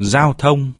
giao thông.